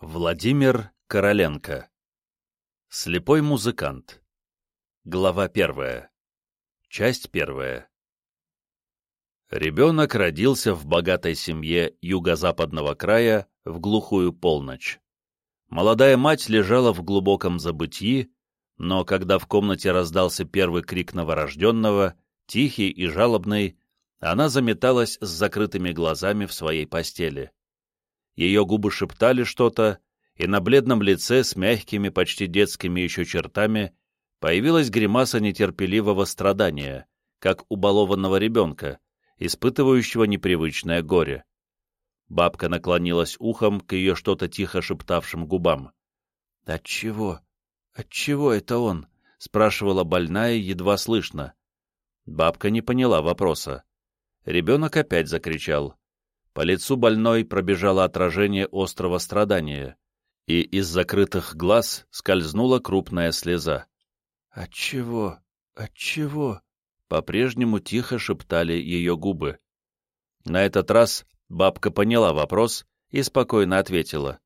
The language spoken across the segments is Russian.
Владимир Короленко. Слепой музыкант. Глава первая. Часть первая. Ребенок родился в богатой семье юго-западного края в глухую полночь. Молодая мать лежала в глубоком забытии, но когда в комнате раздался первый крик новорожденного, тихий и жалобный, она заметалась с закрытыми глазами в своей постели ее губы шептали что-то, и на бледном лице с мягкими, почти детскими еще чертами появилась гримаса нетерпеливого страдания, как у балованного ребенка, испытывающего непривычное горе. Бабка наклонилась ухом к ее что-то тихо шептавшим губам. «Отчего? Отчего это он?» — спрашивала больная, едва слышно. Бабка не поняла вопроса. Ребенок опять закричал. По лицу больной пробежало отражение острого страдания, и из закрытых глаз скользнула крупная слеза. «Отчего? Отчего?» — по-прежнему тихо шептали ее губы. На этот раз бабка поняла вопрос и спокойно ответила.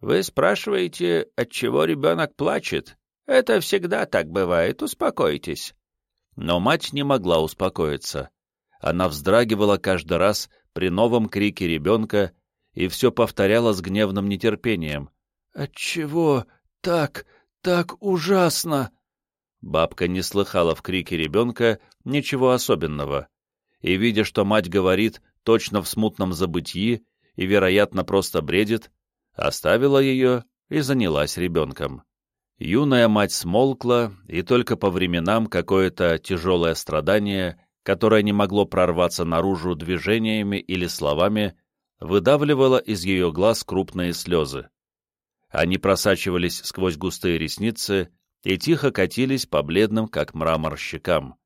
«Вы спрашиваете, отчего ребенок плачет? Это всегда так бывает, успокойтесь». Но мать не могла успокоиться. Она вздрагивала каждый раз, при новом крике ребенка и все повторяла с гневным нетерпением. «Отчего так, так ужасно?» Бабка не слыхала в крике ребенка ничего особенного, и, видя, что мать говорит точно в смутном забытии и, вероятно, просто бредит, оставила ее и занялась ребенком. Юная мать смолкла, и только по временам какое-то тяжелое страдание которое не могло прорваться наружу движениями или словами, выдавливало из ее глаз крупные слезы. Они просачивались сквозь густые ресницы и тихо катились по бледным, как мрамор, щекам.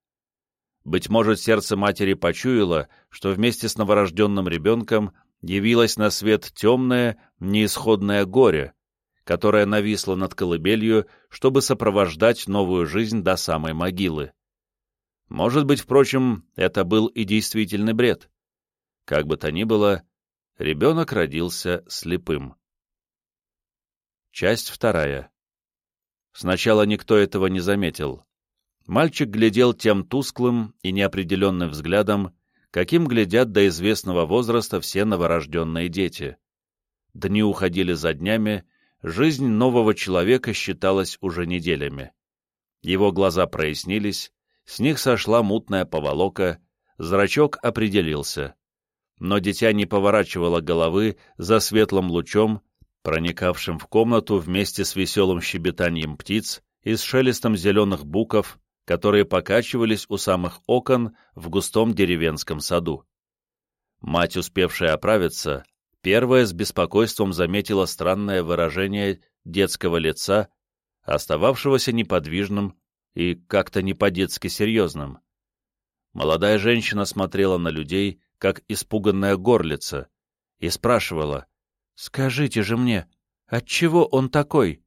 Быть может, сердце матери почуяло, что вместе с новорожденным ребенком явилось на свет темное, неисходное горе, которое нависло над колыбелью, чтобы сопровождать новую жизнь до самой могилы. Может быть, впрочем, это был и действительный бред. Как бы то ни было, ребенок родился слепым. Часть вторая. Сначала никто этого не заметил. Мальчик глядел тем тусклым и неопределенным взглядом, каким глядят до известного возраста все новорожденные дети. Дни уходили за днями, жизнь нового человека считалась уже неделями. Его глаза прояснились, с них сошла мутная поволока, зрачок определился. Но дитя не поворачивало головы за светлым лучом, проникавшим в комнату вместе с веселым щебетанием птиц и с шелестом зеленых буков, которые покачивались у самых окон в густом деревенском саду. Мать, успевшая оправиться, первая с беспокойством заметила странное выражение детского лица, остававшегося неподвижным и как-то не по-детски серьезным. Молодая женщина смотрела на людей, как испуганная горлица, и спрашивала, «Скажите же мне, отчего он такой?»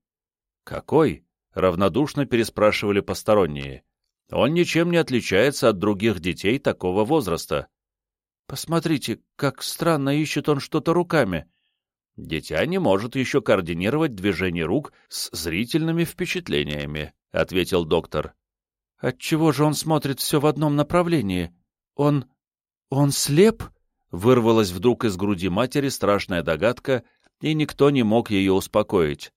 «Какой?» — равнодушно переспрашивали посторонние. «Он ничем не отличается от других детей такого возраста». «Посмотрите, как странно ищет он что-то руками», Дитя не может еще координировать движение рук с зрительными впечатлениями, — ответил доктор. — Отчего же он смотрит все в одном направлении? Он... он слеп? — вырвалась вдруг из груди матери страшная догадка, и никто не мог ее успокоить.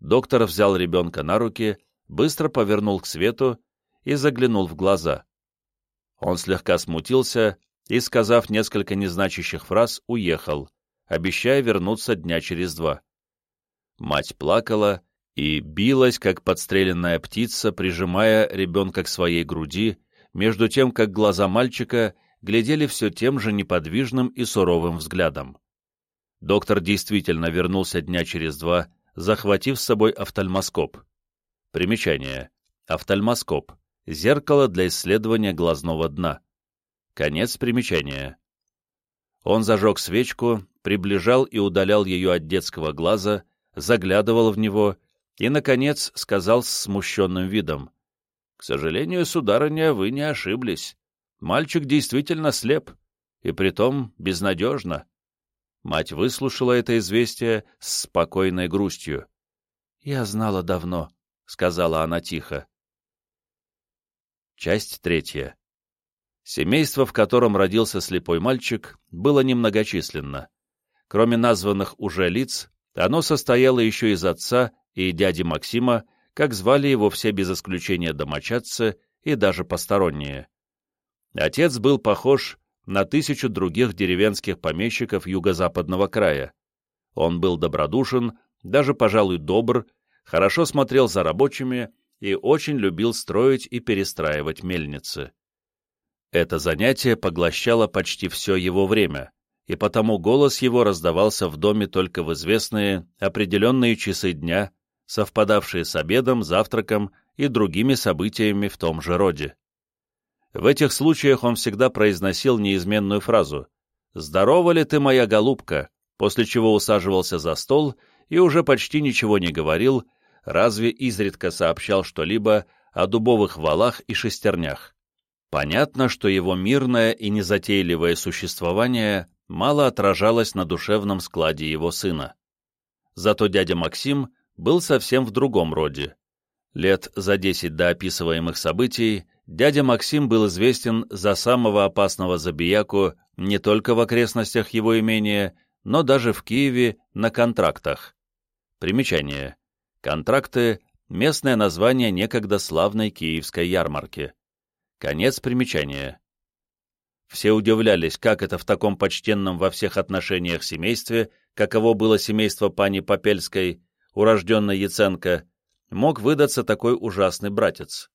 Доктор взял ребенка на руки, быстро повернул к свету и заглянул в глаза. Он слегка смутился и, сказав несколько незначащих фраз, уехал — обещая вернуться дня через два. Мать плакала и билась, как подстреленная птица, прижимая ребенка к своей груди, между тем, как глаза мальчика глядели все тем же неподвижным и суровым взглядом. Доктор действительно вернулся дня через два, захватив с собой офтальмоскоп. Примечание. Офтальмоскоп. Зеркало для исследования глазного дна. Конец примечания. Он зажег свечку приближал и удалял ее от детского глаза, заглядывал в него и, наконец, сказал с смущенным видом. — К сожалению, сударыня, вы не ошиблись. Мальчик действительно слеп, и притом безнадежно. Мать выслушала это известие с спокойной грустью. «Я знала давно», — сказала она тихо. Часть третья. Семейство, в котором родился слепой мальчик, было немногочисленно. Кроме названных уже лиц, оно состояло еще из отца и дяди Максима, как звали его все без исключения домочадцы и даже посторонние. Отец был похож на тысячу других деревенских помещиков юго-западного края. Он был добродушен, даже, пожалуй, добр, хорошо смотрел за рабочими и очень любил строить и перестраивать мельницы. Это занятие поглощало почти все его время, и потому голос его раздавался в доме только в известные, определенные часы дня, совпадавшие с обедом, завтраком и другими событиями в том же роде. В этих случаях он всегда произносил неизменную фразу «Здорова ли ты, моя голубка?», после чего усаживался за стол и уже почти ничего не говорил, разве изредка сообщал что-либо о дубовых валах и шестернях. Понятно, что его мирное и незатейливое существование мало отражалось на душевном складе его сына. Зато дядя Максим был совсем в другом роде. Лет за десять до описываемых событий дядя Максим был известен за самого опасного забияку не только в окрестностях его имения, но даже в Киеве на контрактах. Примечание. Контракты — местное название некогда славной киевской ярмарки. Конец примечания. Все удивлялись, как это в таком почтенном во всех отношениях семействе, каково было семейство пани Попельской, урожденной Яценко, мог выдаться такой ужасный братец.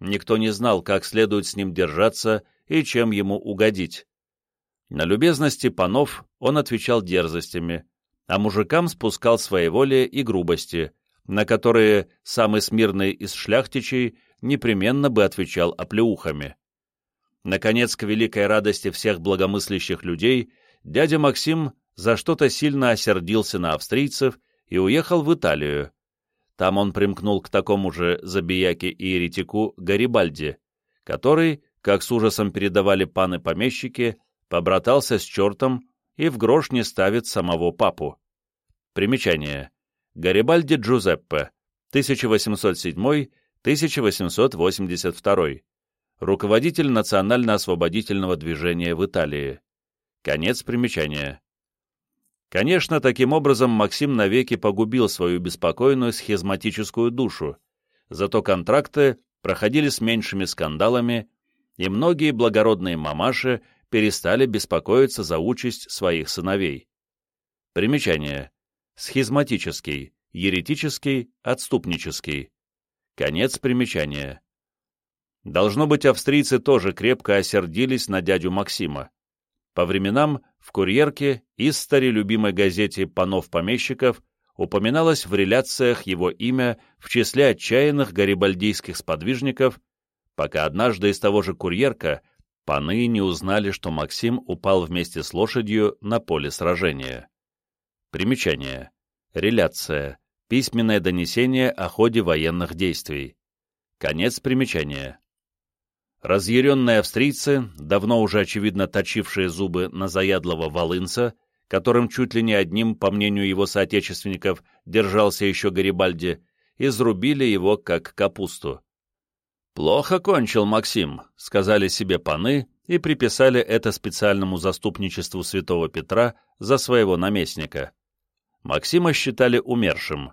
Никто не знал, как следует с ним держаться и чем ему угодить. На любезности панов он отвечал дерзостями, а мужикам спускал своеволие и грубости, на которые самый смирный из шляхтичей непременно бы отвечал оплеухами. Наконец, к великой радости всех благомыслящих людей, дядя Максим за что-то сильно осердился на австрийцев и уехал в Италию. Там он примкнул к такому же забияке и еретику Гарибальди, который, как с ужасом передавали паны-помещики, побратался с чертом и в грош не ставит самого папу. Примечание. Гарибальди Джузеппе, 1807-1882, руководитель национально-освободительного движения в Италии. Конец примечания. Конечно, таким образом Максим навеки погубил свою беспокойную схизматическую душу, зато контракты проходили с меньшими скандалами, и многие благородные мамаши перестали беспокоиться за участь своих сыновей. Примечание. Схизматический, еретический, отступнический. Конец примечания. Должно быть, австрийцы тоже крепко осердились на дядю Максима. По временам в «Курьерке» и старе любимой газете «Панов-помещиков» упоминалось в реляциях его имя в числе отчаянных гарибальдийских сподвижников, пока однажды из того же «Курьерка» паны не узнали, что Максим упал вместе с лошадью на поле сражения. Примечание. Реляция. Письменное донесение о ходе военных действий. Конец примечания. Разъяренные австрийцы, давно уже очевидно точившие зубы на заядлого волынца, которым чуть ли не одним, по мнению его соотечественников, держался еще Гарибальди, изрубили его как капусту. «Плохо кончил Максим», — сказали себе паны и приписали это специальному заступничеству святого Петра за своего наместника. Максима считали умершим.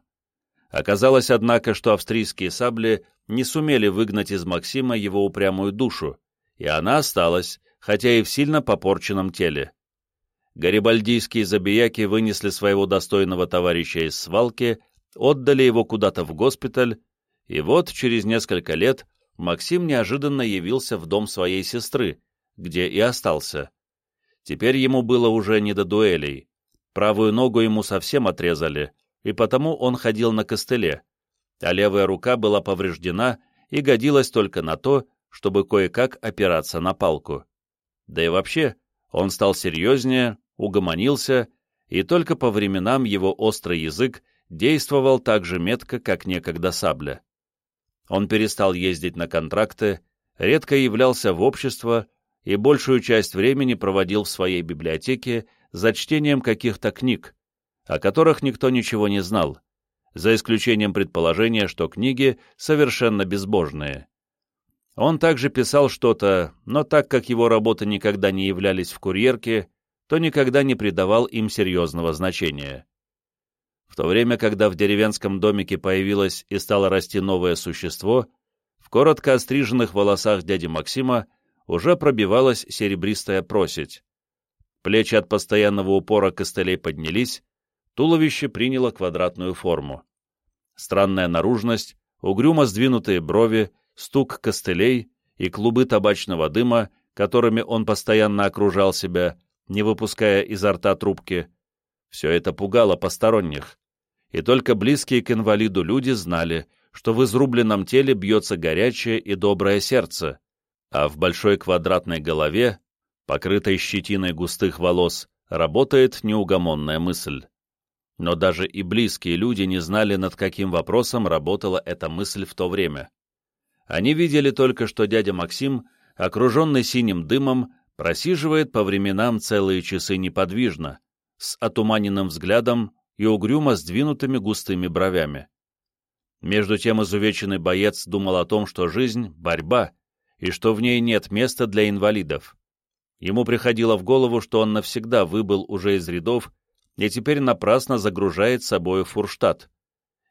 Оказалось, однако, что австрийские сабли не сумели выгнать из Максима его упрямую душу, и она осталась, хотя и в сильно попорченном теле. Гарибальдийские забияки вынесли своего достойного товарища из свалки, отдали его куда-то в госпиталь, и вот через несколько лет Максим неожиданно явился в дом своей сестры, где и остался. Теперь ему было уже не до дуэлей. Правую ногу ему совсем отрезали, и потому он ходил на костыле, а левая рука была повреждена и годилась только на то, чтобы кое-как опираться на палку. Да и вообще, он стал серьезнее, угомонился, и только по временам его острый язык действовал так же метко, как некогда сабля. Он перестал ездить на контракты, редко являлся в общество и большую часть времени проводил в своей библиотеке за чтением каких-то книг, о которых никто ничего не знал, за исключением предположения, что книги совершенно безбожные. Он также писал что-то, но так как его работы никогда не являлись в курьерке, то никогда не придавал им серьезного значения. В то время, когда в деревенском домике появилось и стало расти новое существо, в коротко остриженных волосах дяди Максима уже пробивалась серебристая просить. Плечи от постоянного упора костылей поднялись, туловище приняло квадратную форму. Странная наружность, угрюмо сдвинутые брови, стук костылей и клубы табачного дыма, которыми он постоянно окружал себя, не выпуская изо рта трубки, все это пугало посторонних, и только близкие к инвалиду люди знали, что в изрубленном теле бьется горячее и доброе сердце, а в большой квадратной голове, покрытой щетиной густых волос, работает неугомонная мысль. Но даже и близкие люди не знали, над каким вопросом работала эта мысль в то время. Они видели только, что дядя Максим, окруженный синим дымом, просиживает по временам целые часы неподвижно, с отуманенным взглядом и угрюмо сдвинутыми густыми бровями. Между тем изувеченный боец думал о том, что жизнь — борьба, и что в ней нет места для инвалидов. Ему приходило в голову, что он навсегда выбыл уже из рядов и теперь напрасно загружает собой фурштадт.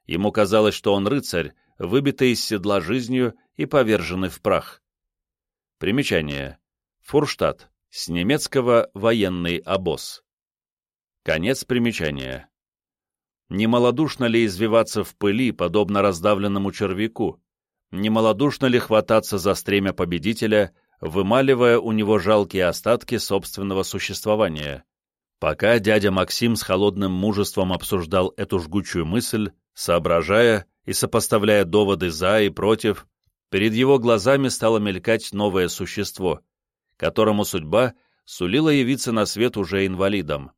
Ему казалось, что он рыцарь, выбитый из седла жизнью и поверженный в прах. Примечание. Фурштадт. С немецкого «военный обоз». Конец примечания. Не малодушно ли извиваться в пыли, подобно раздавленному червяку? Не малодушно ли хвататься за стремя победителя, вымаливая у него жалкие остатки собственного существования? Пока дядя Максим с холодным мужеством обсуждал эту жгучую мысль, соображая и сопоставляя доводы «за» и «против», перед его глазами стало мелькать новое существо, которому судьба сулила явиться на свет уже инвалидом.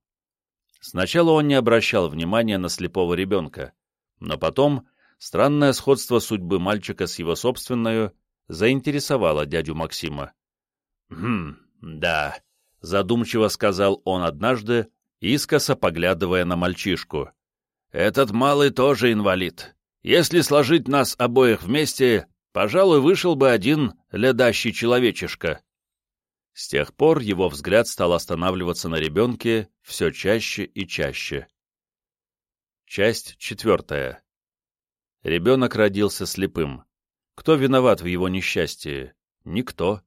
Сначала он не обращал внимания на слепого ребенка, но потом странное сходство судьбы мальчика с его собственной заинтересовало дядю Максима. «Хм, да», — задумчиво сказал он однажды, искоса поглядывая на мальчишку. «Этот малый тоже инвалид. Если сложить нас обоих вместе, пожалуй, вышел бы один ледащий человечишка». С тех пор его взгляд стал останавливаться на ребенке все чаще и чаще. Часть четвертая. Ребенок родился слепым. Кто виноват в его несчастье? Никто.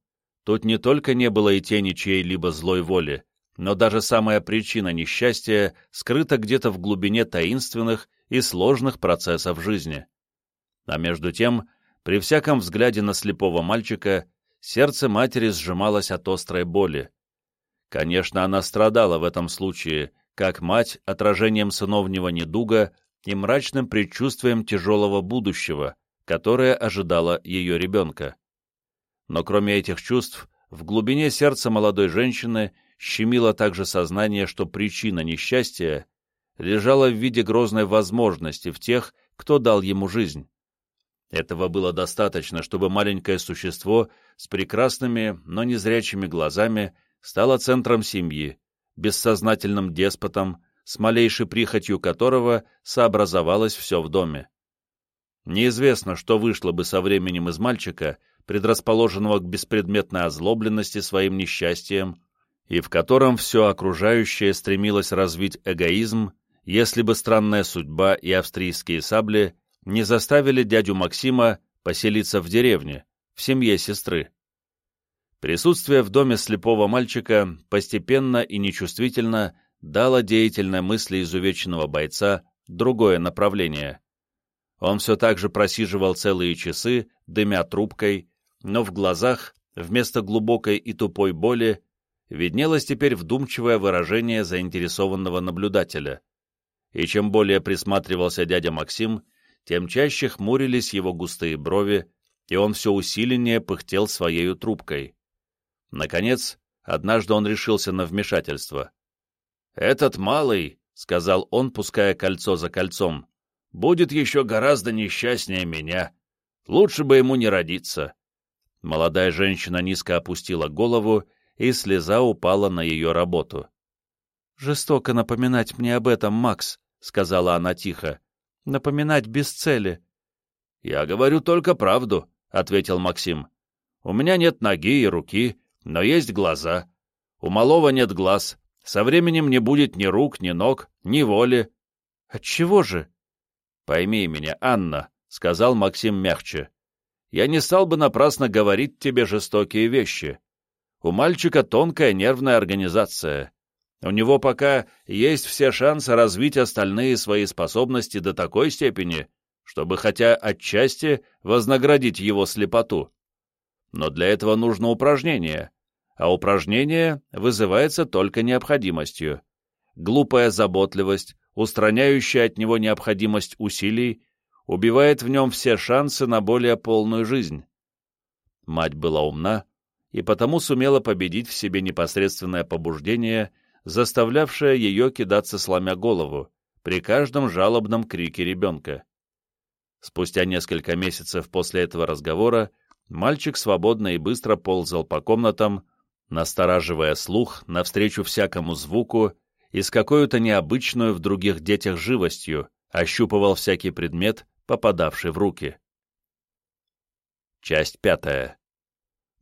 Тут не только не было и тени чьей-либо злой воли, но даже самая причина несчастья скрыта где-то в глубине таинственных и сложных процессов жизни. А между тем, при всяком взгляде на слепого мальчика, сердце матери сжималось от острой боли. Конечно, она страдала в этом случае, как мать, отражением сыновнего недуга и мрачным предчувствием тяжелого будущего, которое ожидало ее ребенка. Но кроме этих чувств, в глубине сердца молодой женщины щемило также сознание, что причина несчастья лежала в виде грозной возможности в тех, кто дал ему жизнь. Этого было достаточно, чтобы маленькое существо с прекрасными, но незрячими глазами стало центром семьи, бессознательным деспотом, с малейшей прихотью которого сообразовалось все в доме. Неизвестно, что вышло бы со временем из мальчика, предрасположенного к беспредметной озлобленности своим несчастьем, и в котором все окружающее стремилось развить эгоизм, если бы странная судьба и австрийские сабли не заставили дядю Максима поселиться в деревне, в семье сестры. Присутствие в доме слепого мальчика постепенно и нечувствительно дало деятельной мысли изувеченного бойца другое направление. Он все так же просиживал целые часы, дымя трубкой, но в глазах, вместо глубокой и тупой боли, виднелось теперь вдумчивое выражение заинтересованного наблюдателя. И чем более присматривался дядя Максим, тем чаще хмурились его густые брови, и он все усиленнее пыхтел своею трубкой. Наконец, однажды он решился на вмешательство. «Этот малый», — сказал он, пуская кольцо за кольцом, — «будет еще гораздо несчастнее меня. Лучше бы ему не родиться». Молодая женщина низко опустила голову, и слеза упала на ее работу. «Жестоко напоминать мне об этом, Макс», — сказала она тихо. «Напоминать без цели». «Я говорю только правду», — ответил Максим. «У меня нет ноги и руки, но есть глаза. У малого нет глаз. Со временем не будет ни рук, ни ног, ни воли». «Отчего же?» «Пойми меня, Анна», — сказал Максим мягче. «Я не стал бы напрасно говорить тебе жестокие вещи. У мальчика тонкая нервная организация. У него пока есть все шансы развить остальные свои способности до такой степени, чтобы хотя отчасти вознаградить его слепоту. Но для этого нужно упражнение, а упражнение вызывается только необходимостью. Глупая заботливость, устраняющая от него необходимость усилий, убивает в нем все шансы на более полную жизнь. Мать была умна и потому сумела победить в себе непосредственное побуждение – заставлявшая ее кидаться сломя голову при каждом жалобном крике ребенка. Спустя несколько месяцев после этого разговора мальчик свободно и быстро ползал по комнатам, настораживая слух навстречу всякому звуку и с какой-то необычную в других детях живостью ощупывал всякий предмет, попадавший в руки. Часть пятая.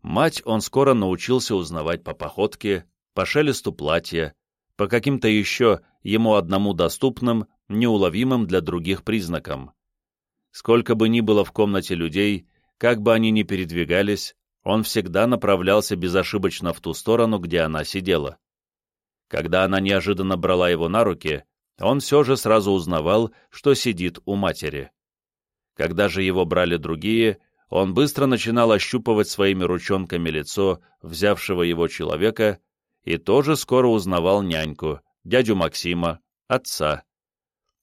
Мать он скоро научился узнавать по походке, по шелесту платья, по каким-то еще ему одному доступным, неуловимым для других признакам. Сколько бы ни было в комнате людей, как бы они ни передвигались, он всегда направлялся безошибочно в ту сторону, где она сидела. Когда она неожиданно брала его на руки, он все же сразу узнавал, что сидит у матери. Когда же его брали другие, он быстро начинал ощупывать своими ручонками лицо взявшего его человека и тоже скоро узнавал няньку, дядю Максима, отца.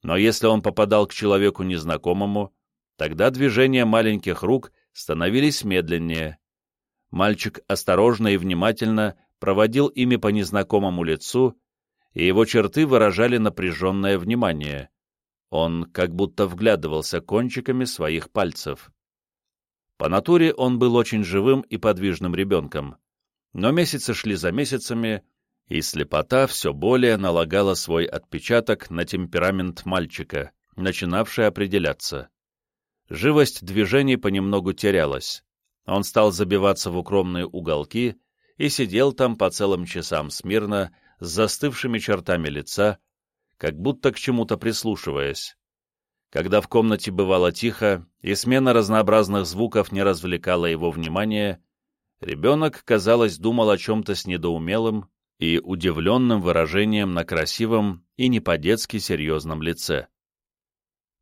Но если он попадал к человеку незнакомому, тогда движения маленьких рук становились медленнее. Мальчик осторожно и внимательно проводил ими по незнакомому лицу, и его черты выражали напряженное внимание. Он как будто вглядывался кончиками своих пальцев. По натуре он был очень живым и подвижным ребенком. Но месяцы шли за месяцами, и слепота все более налагала свой отпечаток на темперамент мальчика, начинавший определяться. Живость движений понемногу терялась. Он стал забиваться в укромные уголки и сидел там по целым часам смирно, с застывшими чертами лица, как будто к чему-то прислушиваясь. Когда в комнате бывало тихо, и смена разнообразных звуков не развлекала его внимание, Ребенок, казалось, думал о чем-то с недоумелым и удивленным выражением на красивом и не по-детски серьезном лице.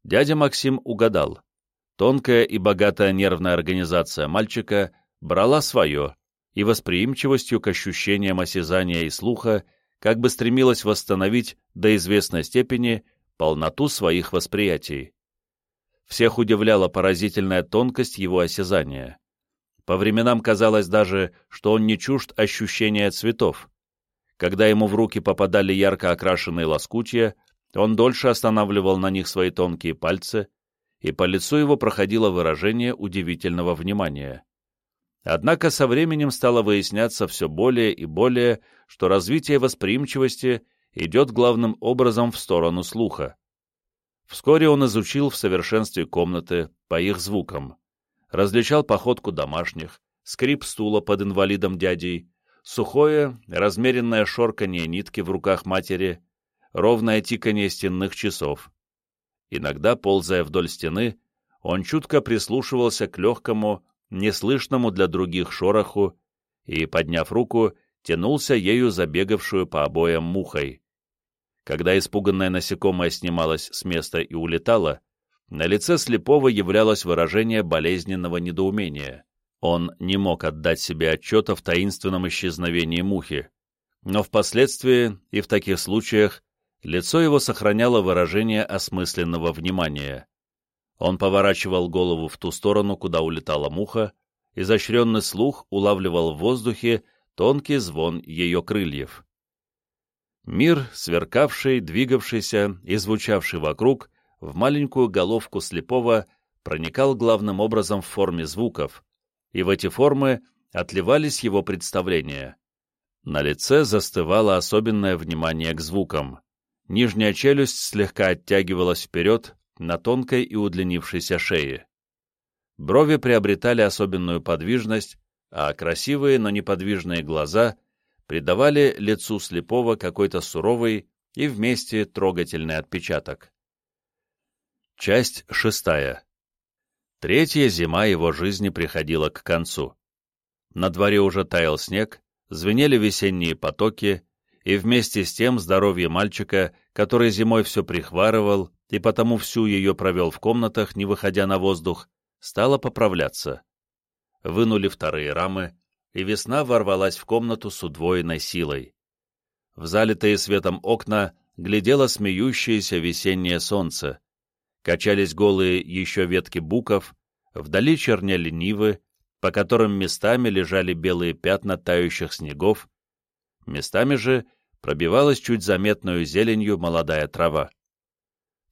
Дядя Максим угадал. Тонкая и богатая нервная организация мальчика брала свое, и восприимчивостью к ощущениям осязания и слуха как бы стремилась восстановить до известной степени полноту своих восприятий. Всех удивляла поразительная тонкость его осязания. По временам казалось даже, что он не чужд ощущения цветов. Когда ему в руки попадали ярко окрашенные лоскутья, он дольше останавливал на них свои тонкие пальцы, и по лицу его проходило выражение удивительного внимания. Однако со временем стало выясняться все более и более, что развитие восприимчивости идет главным образом в сторону слуха. Вскоре он изучил в совершенстве комнаты по их звукам различал походку домашних, скрип стула под инвалидом дядей, сухое, размеренное шорканье нитки в руках матери, ровное тиканье стенных часов. Иногда, ползая вдоль стены, он чутко прислушивался к легкому, неслышному для других шороху и, подняв руку, тянулся ею забегавшую по обоям мухой. Когда испуганное насекомое снималось с места и улетало, на лице слепого являлось выражение болезненного недоумения. Он не мог отдать себе отчета в таинственном исчезновении мухи. Но впоследствии, и в таких случаях, лицо его сохраняло выражение осмысленного внимания. Он поворачивал голову в ту сторону, куда улетала муха, изощренный слух улавливал в воздухе тонкий звон ее крыльев. Мир, сверкавший, двигавшийся и звучавший вокруг, в маленькую головку слепого проникал главным образом в форме звуков, и в эти формы отливались его представления. На лице застывало особенное внимание к звукам. Нижняя челюсть слегка оттягивалась вперед на тонкой и удлинившейся шее. Брови приобретали особенную подвижность, а красивые, но неподвижные глаза придавали лицу слепого какой-то суровый и вместе трогательный отпечаток. Часть шестая. Третья зима его жизни приходила к концу. На дворе уже таял снег, звенели весенние потоки, и вместе с тем здоровье мальчика, который зимой все прихварывал и потому всю ее провел в комнатах, не выходя на воздух, стало поправляться. Вынули вторые рамы, и весна ворвалась в комнату с удвоенной силой. В залитые светом окна глядело смеющееся весеннее солнце. Качались голые еще ветки буков, вдали чернели нивы, по которым местами лежали белые пятна тающих снегов, местами же пробивалась чуть заметную зеленью молодая трава.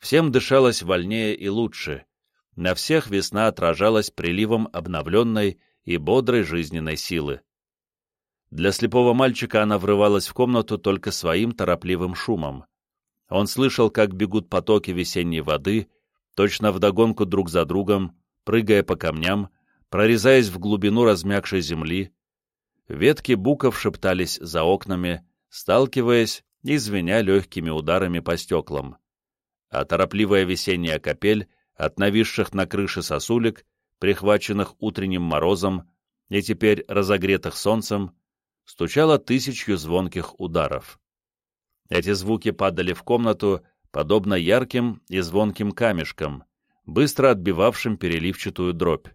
Всем дышалось вольнее и лучше, на всех весна отражалась приливом обновленной и бодрой жизненной силы. Для слепого мальчика она врывалась в комнату только своим торопливым шумом. Он слышал, как бегут потоки весенней воды, точно вдогонку друг за другом, прыгая по камням, прорезаясь в глубину размягшей земли. Ветки буков шептались за окнами, сталкиваясь и звеня легкими ударами по стеклам. А торопливая весенняя капель от нависших на крыше сосулек, прихваченных утренним морозом и теперь разогретых солнцем, стучало тысячью звонких ударов. Эти звуки падали в комнату, подобно ярким и звонким камешкам, быстро отбивавшим переливчатую дробь.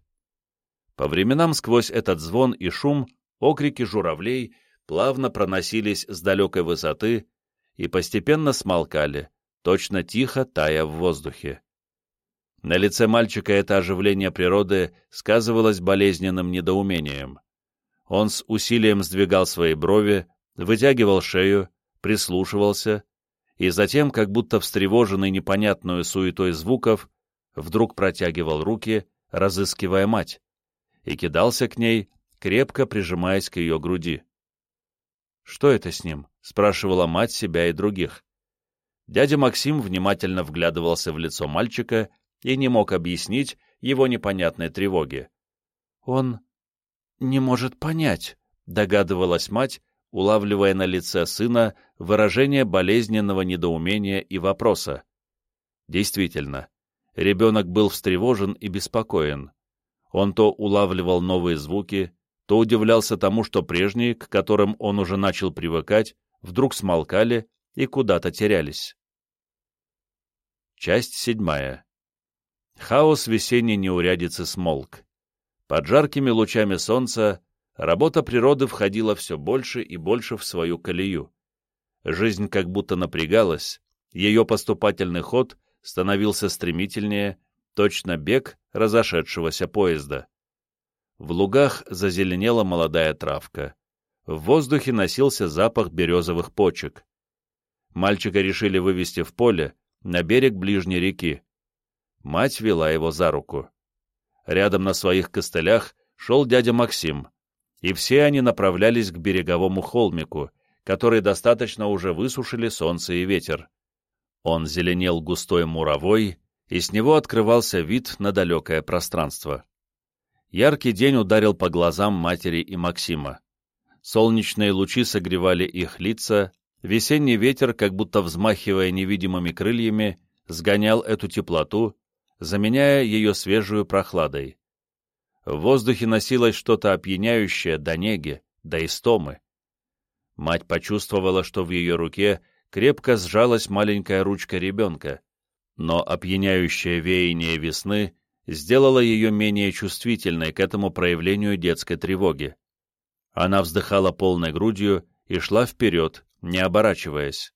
По временам сквозь этот звон и шум окрики журавлей плавно проносились с далекой высоты и постепенно смолкали, точно тихо тая в воздухе. На лице мальчика это оживление природы сказывалось болезненным недоумением. Он с усилием сдвигал свои брови, вытягивал шею, прислушивался, и затем, как будто встревоженный непонятную суетой звуков, вдруг протягивал руки, разыскивая мать, и кидался к ней, крепко прижимаясь к ее груди. «Что это с ним?» — спрашивала мать себя и других. Дядя Максим внимательно вглядывался в лицо мальчика и не мог объяснить его непонятной тревоги. «Он не может понять», — догадывалась мать, улавливая на лице сына выражение болезненного недоумения и вопроса. Действительно, ребенок был встревожен и беспокоен. Он то улавливал новые звуки, то удивлялся тому, что прежние, к которым он уже начал привыкать, вдруг смолкали и куда-то терялись. Часть седьмая. Хаос весенней неурядицы смолк. Под жаркими лучами солнца работа природы входила все больше и больше в свою колею. Жизнь как будто напрягалась, ее поступательный ход становился стремительнее, точно бег разошедшегося поезда. В лугах зазеленела молодая травка. В воздухе носился запах березовых почек. Мальчика решили вывести в поле, на берег ближней реки. Мать вела его за руку. Рядом на своих костылях шел дядя Максим, и все они направлялись к береговому холмику, который достаточно уже высушили солнце и ветер. Он зеленел густой муровой, и с него открывался вид на далекое пространство. Яркий день ударил по глазам матери и Максима. Солнечные лучи согревали их лица, весенний ветер, как будто взмахивая невидимыми крыльями, сгонял эту теплоту, заменяя ее свежую прохладой. В воздухе носилось что-то опьяняющее до неги, до истомы. Мать почувствовала, что в ее руке крепко сжалась маленькая ручка ребенка, но опьяняющее веяние весны сделало ее менее чувствительной к этому проявлению детской тревоги. Она вздыхала полной грудью и шла вперед, не оборачиваясь.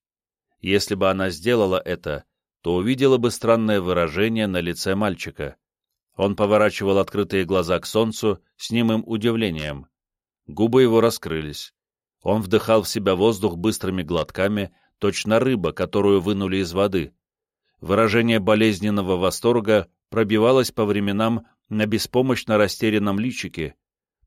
Если бы она сделала это, то увидела бы странное выражение на лице мальчика. Он поворачивал открытые глаза к солнцу с немым удивлением. Губы его раскрылись. Он вдыхал в себя воздух быстрыми глотками, точно рыба, которую вынули из воды. Выражение болезненного восторга пробивалось по временам на беспомощно растерянном личике,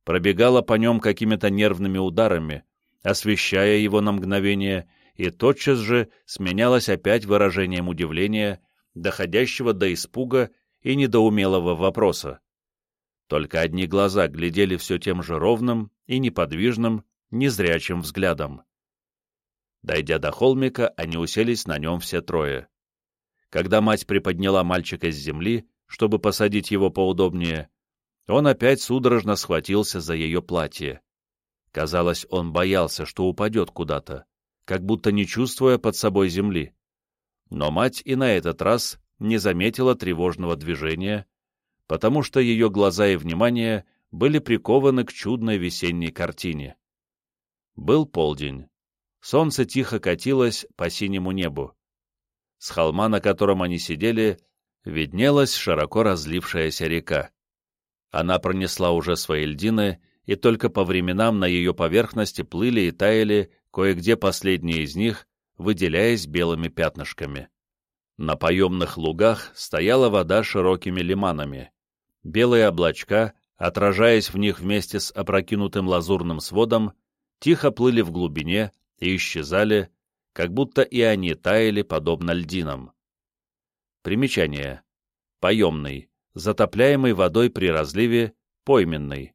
пробегало по нем какими-то нервными ударами, освещая его на мгновение, и тотчас же сменялось опять выражением удивления, доходящего до испуга и недоумелого вопроса. Только одни глаза глядели все тем же ровным и неподвижным, незрячим взглядом. Дойдя до холмика, они уселись на нем все трое. Когда мать приподняла мальчика с земли, чтобы посадить его поудобнее, он опять судорожно схватился за ее платье. Казалось, он боялся, что упадет куда-то, как будто не чувствуя под собой земли. Но мать и на этот раз не заметила тревожного движения, потому что ее глаза и внимание были прикованы к чудной весенней картине. Был полдень. Солнце тихо катилось по синему небу. С холма, на котором они сидели, виднелась широко разлившаяся река. Она пронесла уже свои льдины, и только по временам на ее поверхности плыли и таяли кое-где последние из них, выделяясь белыми пятнышками. На поемных лугах стояла вода широкими лиманами. Белые облачка, отражаясь в них вместе с опрокинутым лазурным сводом, тихо плыли в глубине, и исчезали, как будто и они таяли, подобно льдинам. Примечание. Поемный, затопляемый водой при разливе, пойменный.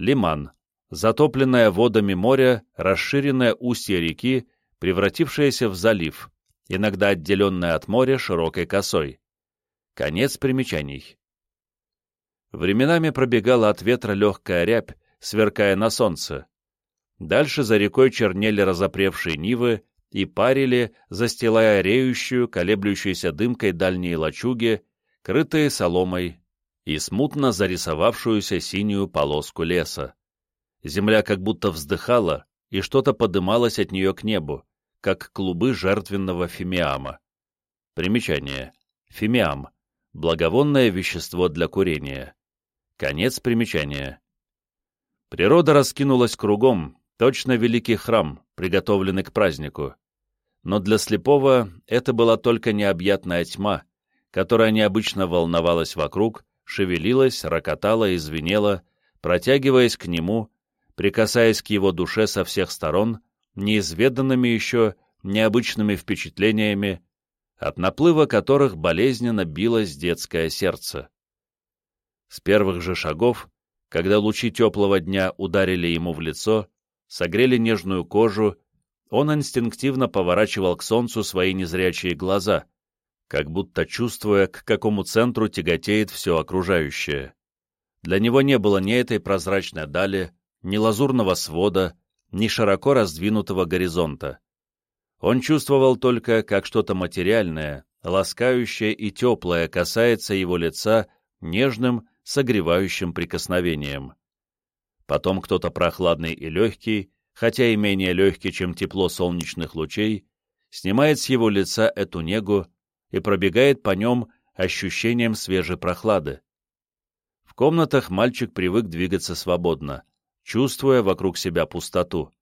Лиман, затопленная водами моря, расширенное устье реки, превратившееся в залив, иногда отделенное от моря широкой косой. Конец примечаний. Временами пробегала от ветра легкая рябь, сверкая на солнце. Дальше за рекой чернели разопревшие нивы и парили, застилая реющую, колеблющуюся дымкой дальние лачуги, крытые соломой, и смутно зарисовавшуюся синюю полоску леса. Земля как будто вздыхала, и что-то подымалось от нее к небу, как клубы жертвенного фимиама. Примечание. Фимиам. Благовонное вещество для курения. Конец примечания. Природа раскинулась кругом, Точно великий храм, приготовленный к празднику. Но для слепого это была только необъятная тьма, которая необычно волновалась вокруг, шевелилась, рокотала и звенела, протягиваясь к нему, прикасаясь к его душе со всех сторон, неизведанными еще необычными впечатлениями, от наплыва которых болезненно билось детское сердце. С первых же шагов, когда лучи теплого дня ударили ему в лицо, согрели нежную кожу, он инстинктивно поворачивал к солнцу свои незрячие глаза, как будто чувствуя, к какому центру тяготеет все окружающее. Для него не было ни этой прозрачной дали, ни лазурного свода, ни широко раздвинутого горизонта. Он чувствовал только, как что-то материальное, ласкающее и теплое касается его лица нежным, согревающим прикосновением. Потом кто-то прохладный и легкий, хотя и менее легкий, чем тепло солнечных лучей, снимает с его лица эту негу и пробегает по нем ощущением свежей прохлады. В комнатах мальчик привык двигаться свободно, чувствуя вокруг себя пустоту.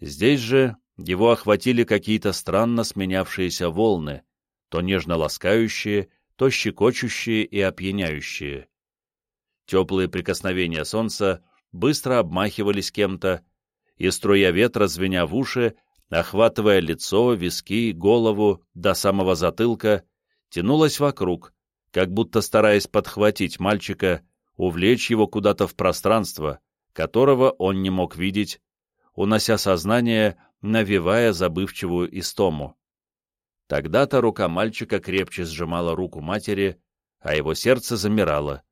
Здесь же его охватили какие-то странно сменявшиеся волны, то нежно ласкающие, то щекочущие и опьяняющие. Теплые прикосновения солнца быстро обмахивались кем-то, и струя ветра, звеня в уши, охватывая лицо, виски, голову до самого затылка, тянулась вокруг, как будто стараясь подхватить мальчика, увлечь его куда-то в пространство, которого он не мог видеть, унося сознание, навевая забывчивую истому. Тогда-то рука мальчика крепче сжимала руку матери, а его сердце замирало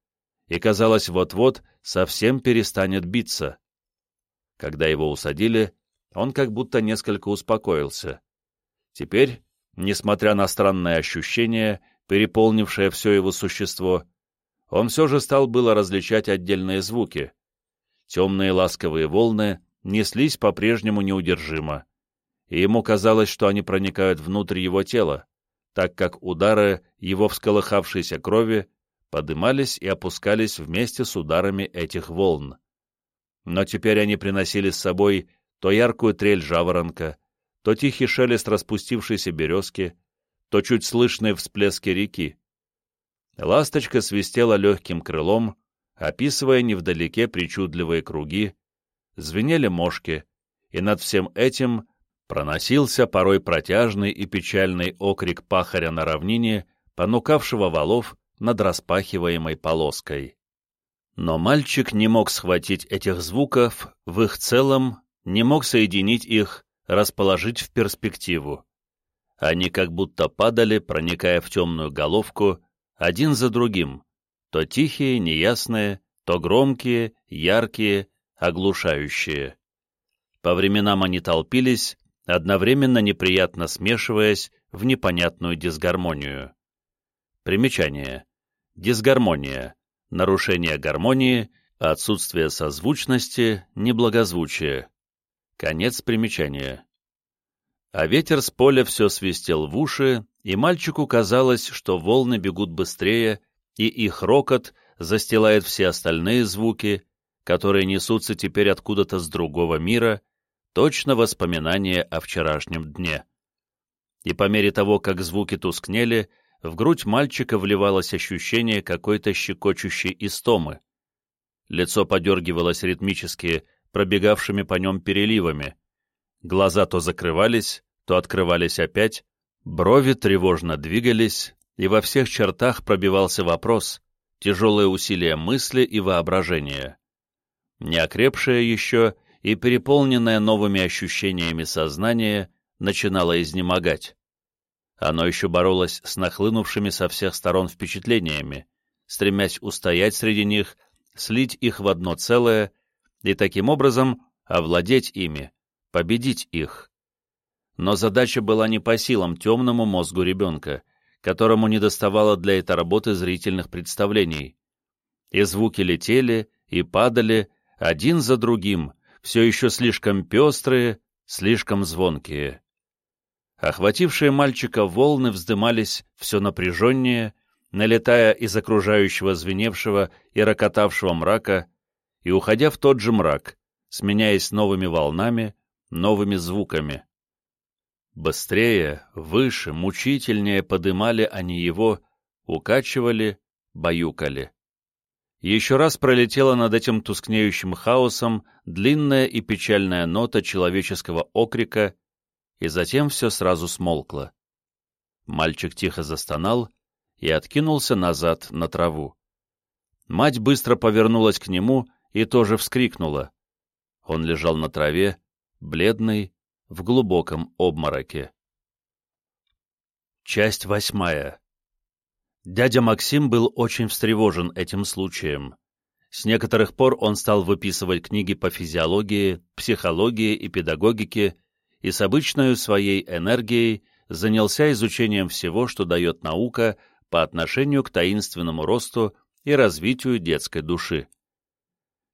и, казалось, вот-вот совсем перестанет биться. Когда его усадили, он как будто несколько успокоился. Теперь, несмотря на странное ощущение, переполнившее все его существо, он все же стал было различать отдельные звуки. Темные ласковые волны неслись по-прежнему неудержимо, и ему казалось, что они проникают внутрь его тела, так как удары его всколыхавшейся крови подымались и опускались вместе с ударами этих волн. Но теперь они приносили с собой то яркую трель жаворонка, то тихий шелест распустившейся березки, то чуть слышные всплески реки. Ласточка свистела легким крылом, описывая невдалеке причудливые круги, звенели мошки, и над всем этим проносился порой протяжный и печальный окрик пахаря на равнине, понукавшего валов над распахиваемой полоской. Но мальчик не мог схватить этих звуков в их целом, не мог соединить их, расположить в перспективу. Они как будто падали, проникая в темную головку, один за другим, то тихие, неясные, то громкие, яркие, оглушающие. По временам они толпились, одновременно неприятно смешиваясь в непонятную дисгармонию. Примечание. Дисгармония. Нарушение гармонии, отсутствие созвучности, неблагозвучие. Конец примечания. А ветер с поля все свистел в уши, и мальчику казалось, что волны бегут быстрее, и их рокот застилает все остальные звуки, которые несутся теперь откуда-то с другого мира, точно воспоминание о вчерашнем дне. И по мере того, как звуки тускнели, в грудь мальчика вливалось ощущение какой-то щекочущей истомы. Лицо подергивалось ритмически, пробегавшими по нем переливами. Глаза то закрывались, то открывались опять, брови тревожно двигались, и во всех чертах пробивался вопрос, тяжелое усилие мысли и воображения. Неокрепшее еще и переполненное новыми ощущениями сознание начинало изнемогать. Оно еще боролось с нахлынувшими со всех сторон впечатлениями, стремясь устоять среди них, слить их в одно целое и таким образом овладеть ими, победить их. Но задача была не по силам темному мозгу ребенка, которому недоставало для этой работы зрительных представлений. И звуки летели и падали один за другим, все еще слишком пестрые, слишком звонкие. Охватившие мальчика волны вздымались все напряженнее, налетая из окружающего звеневшего и рокотавшего мрака и уходя в тот же мрак, сменяясь новыми волнами, новыми звуками. Быстрее, выше, мучительнее подымали они его, укачивали, баюкали. Еще раз пролетела над этим тускнеющим хаосом длинная и печальная нота человеческого окрика, и затем все сразу смолкло. Мальчик тихо застонал и откинулся назад на траву. Мать быстро повернулась к нему и тоже вскрикнула. Он лежал на траве, бледный, в глубоком обмороке. Часть восьмая. Дядя Максим был очень встревожен этим случаем. С некоторых пор он стал выписывать книги по физиологии, психологии и педагогике и с обычной своей энергией занялся изучением всего, что дает наука по отношению к таинственному росту и развитию детской души.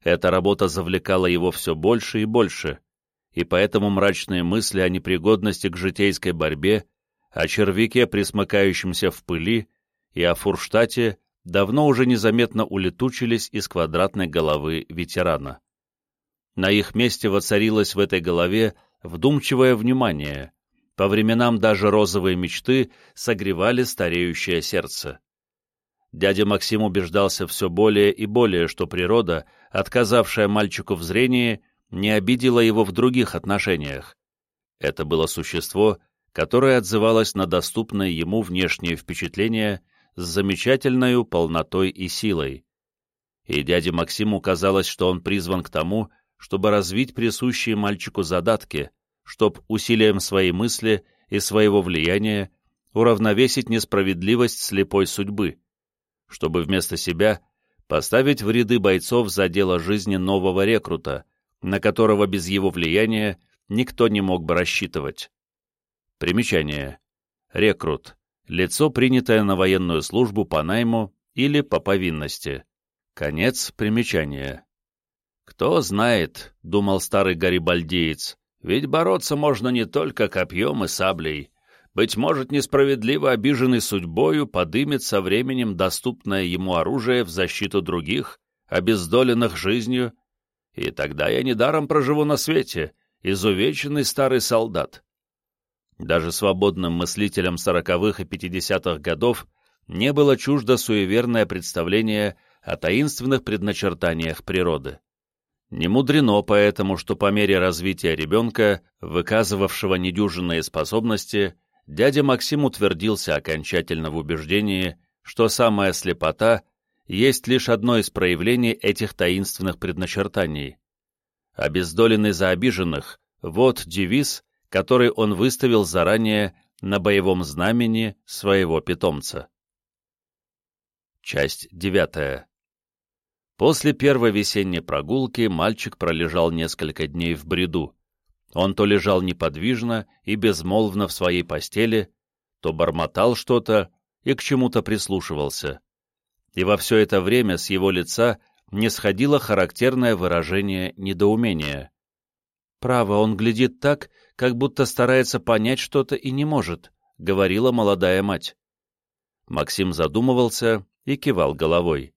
Эта работа завлекала его все больше и больше — и поэтому мрачные мысли о непригодности к житейской борьбе, о червяке, присмыкающемся в пыли, и о фурштате давно уже незаметно улетучились из квадратной головы ветерана. На их месте воцарилось в этой голове вдумчивое внимание, по временам даже розовые мечты согревали стареющее сердце. Дядя Максим убеждался все более и более, что природа, отказавшая мальчику в зрении, не обидела его в других отношениях. Это было существо, которое отзывалось на доступные ему внешние впечатления с замечательной полнотой и силой. И дяде Максиму казалось, что он призван к тому, чтобы развить присущие мальчику задатки, чтоб усилием своей мысли и своего влияния уравновесить несправедливость слепой судьбы, чтобы вместо себя поставить в ряды бойцов за дело жизни нового рекрута, на которого без его влияния никто не мог бы рассчитывать. Примечание. Рекрут. Лицо, принятое на военную службу по найму или по повинности. Конец примечания. «Кто знает», — думал старый гарибальдиец, — «ведь бороться можно не только копьем и саблей. Быть может, несправедливо обиженный судьбою подымет со временем доступное ему оружие в защиту других, обездоленных жизнью и тогда я недаром проживу на свете, изувеченный старый солдат. Даже свободным мыслителям сороковых и пятидесятых годов не было чуждо суеверное представление о таинственных предначертаниях природы. Не мудрено поэтому, что по мере развития ребенка, выказывавшего недюжинные способности, дядя Максим утвердился окончательно в убеждении, что самая слепота есть лишь одно из проявлений этих таинственных предначертаний. Обездоленный за обиженных — вот девиз, который он выставил заранее на боевом знамени своего питомца. Часть девятая. После первой весенней прогулки мальчик пролежал несколько дней в бреду. Он то лежал неподвижно и безмолвно в своей постели, то бормотал что-то и к чему-то прислушивался. И во все это время с его лица не сходило характерное выражение недоумения. «Право, он глядит так, как будто старается понять что-то и не может», — говорила молодая мать. Максим задумывался и кивал головой.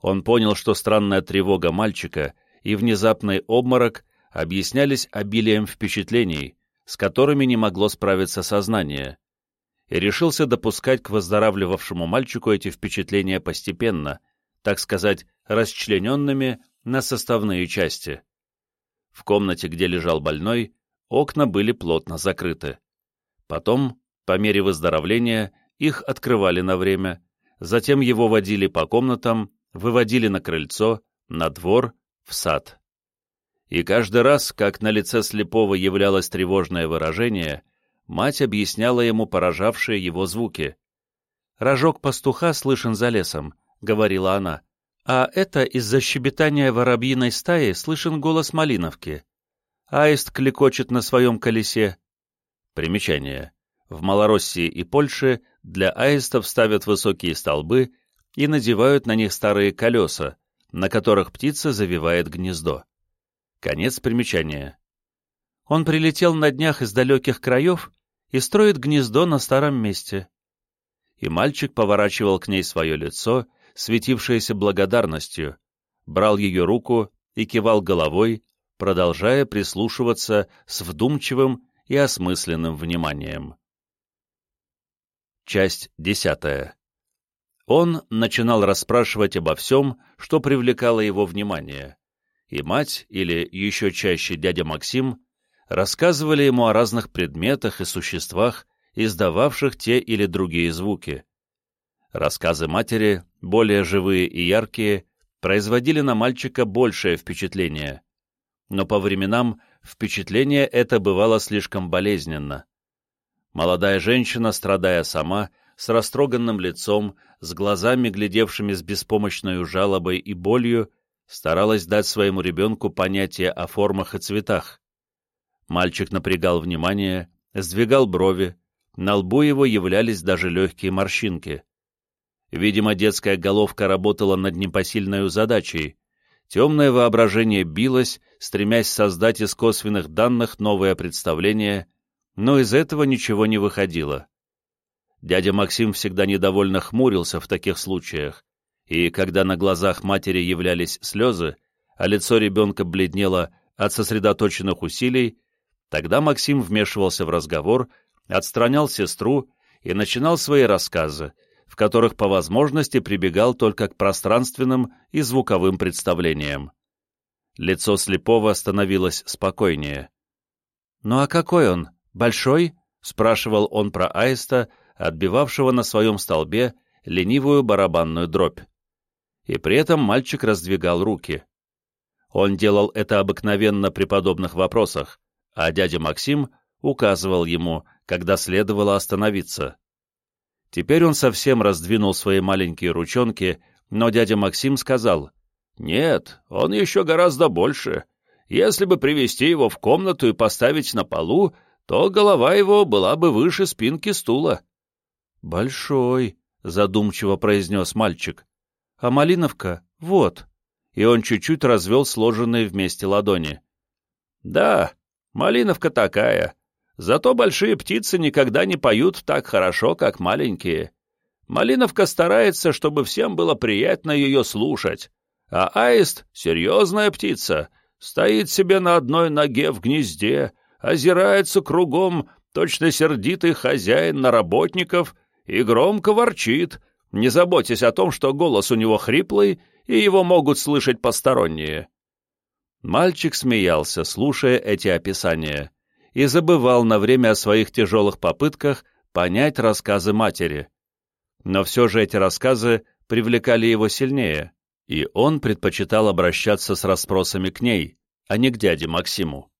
Он понял, что странная тревога мальчика и внезапный обморок объяснялись обилием впечатлений, с которыми не могло справиться сознание, и решился допускать к выздоравливавшему мальчику эти впечатления постепенно, так сказать, расчлененными на составные части. В комнате, где лежал больной, окна были плотно закрыты. Потом, по мере выздоровления, их открывали на время, затем его водили по комнатам выводили на крыльцо, на двор, в сад. И каждый раз, как на лице слепого являлось тревожное выражение, мать объясняла ему поражавшие его звуки. «Рожок пастуха слышен за лесом», — говорила она, «а это из-за щебетания воробьиной стаи слышен голос малиновки. Аист клекочет на своем колесе». Примечание. В Малороссии и Польше для аистов ставят высокие столбы и надевают на них старые колеса, на которых птица завивает гнездо. Конец примечания. Он прилетел на днях из далеких краев и строит гнездо на старом месте. И мальчик поворачивал к ней свое лицо, светившееся благодарностью, брал ее руку и кивал головой, продолжая прислушиваться с вдумчивым и осмысленным вниманием. Часть десятая. Он начинал расспрашивать обо всем, что привлекало его внимание, и мать, или еще чаще дядя Максим, рассказывали ему о разных предметах и существах, издававших те или другие звуки. Рассказы матери, более живые и яркие, производили на мальчика большее впечатление. Но по временам впечатление это бывало слишком болезненно. Молодая женщина, страдая сама, с растроганным лицом, с глазами, глядевшими с беспомощной жалобой и болью, старалась дать своему ребенку понятие о формах и цветах. Мальчик напрягал внимание, сдвигал брови, на лбу его являлись даже легкие морщинки. Видимо, детская головка работала над непосильной задачей. Темное воображение билось, стремясь создать из косвенных данных новое представление, но из этого ничего не выходило. Дядя Максим всегда недовольно хмурился в таких случаях, и когда на глазах матери являлись слезы, а лицо ребенка бледнело от сосредоточенных усилий, тогда Максим вмешивался в разговор, отстранял сестру и начинал свои рассказы, в которых по возможности прибегал только к пространственным и звуковым представлениям. Лицо слепого становилось спокойнее. «Ну а какой он? Большой?» — спрашивал он про аиста, отбивавшего на своем столбе ленивую барабанную дробь. И при этом мальчик раздвигал руки. Он делал это обыкновенно при подобных вопросах, а дядя Максим указывал ему, когда следовало остановиться. Теперь он совсем раздвинул свои маленькие ручонки, но дядя Максим сказал, «Нет, он еще гораздо больше. Если бы привести его в комнату и поставить на полу, то голова его была бы выше спинки стула. «Большой», — задумчиво произнес мальчик. «А Малиновка? Вот». И он чуть-чуть развел сложенные вместе ладони. «Да, Малиновка такая. Зато большие птицы никогда не поют так хорошо, как маленькие. Малиновка старается, чтобы всем было приятно ее слушать. А аист — серьезная птица, стоит себе на одной ноге в гнезде, озирается кругом, точно сердитый хозяин на работников и громко ворчит, не заботясь о том, что голос у него хриплый, и его могут слышать посторонние. Мальчик смеялся, слушая эти описания, и забывал на время о своих тяжелых попытках понять рассказы матери. Но все же эти рассказы привлекали его сильнее, и он предпочитал обращаться с расспросами к ней, а не к дяде Максиму.